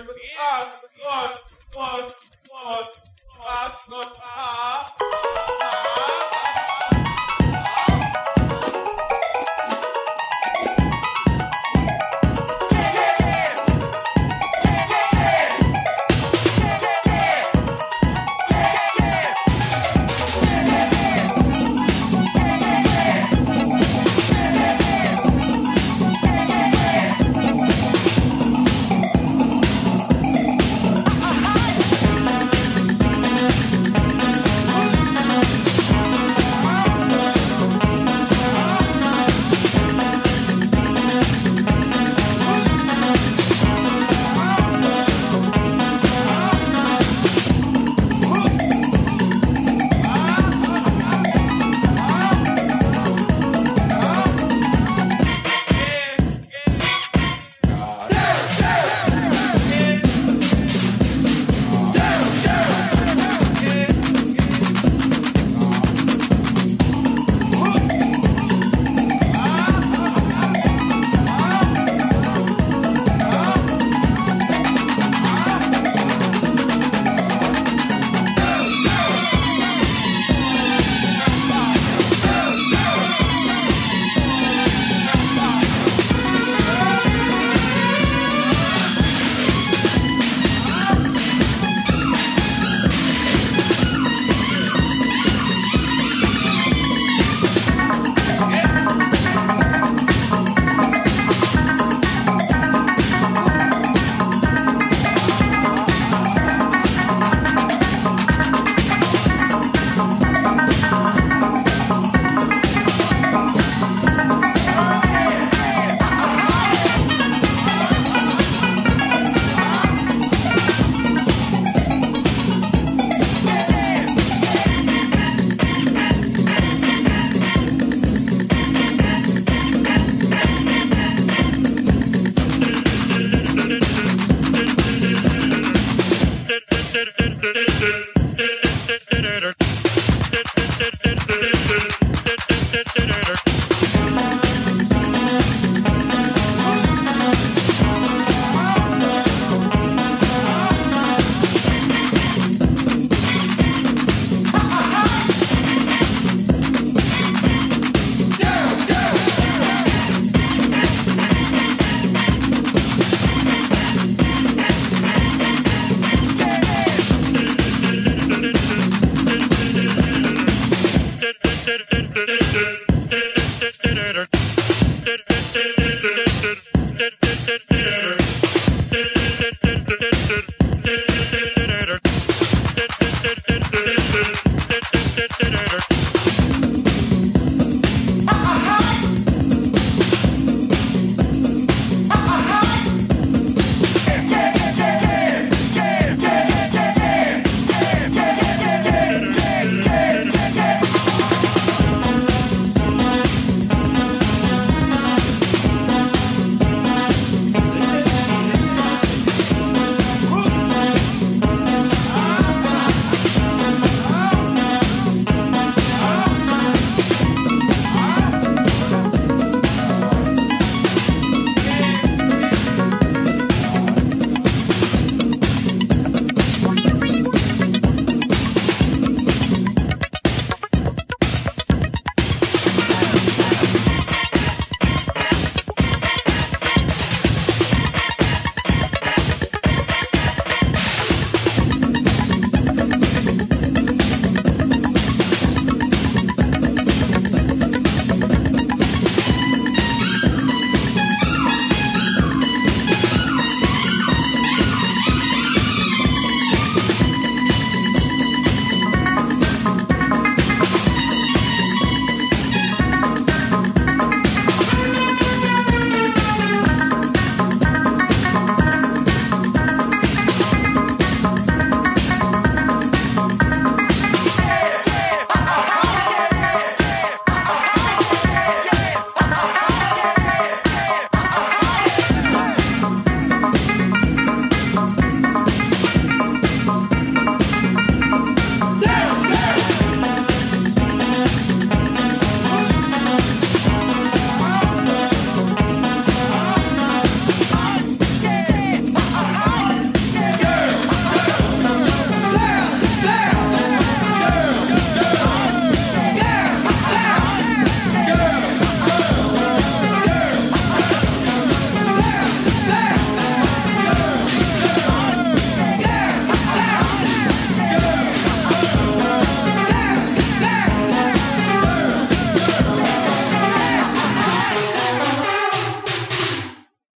Not. Ah, ah, ah. da da da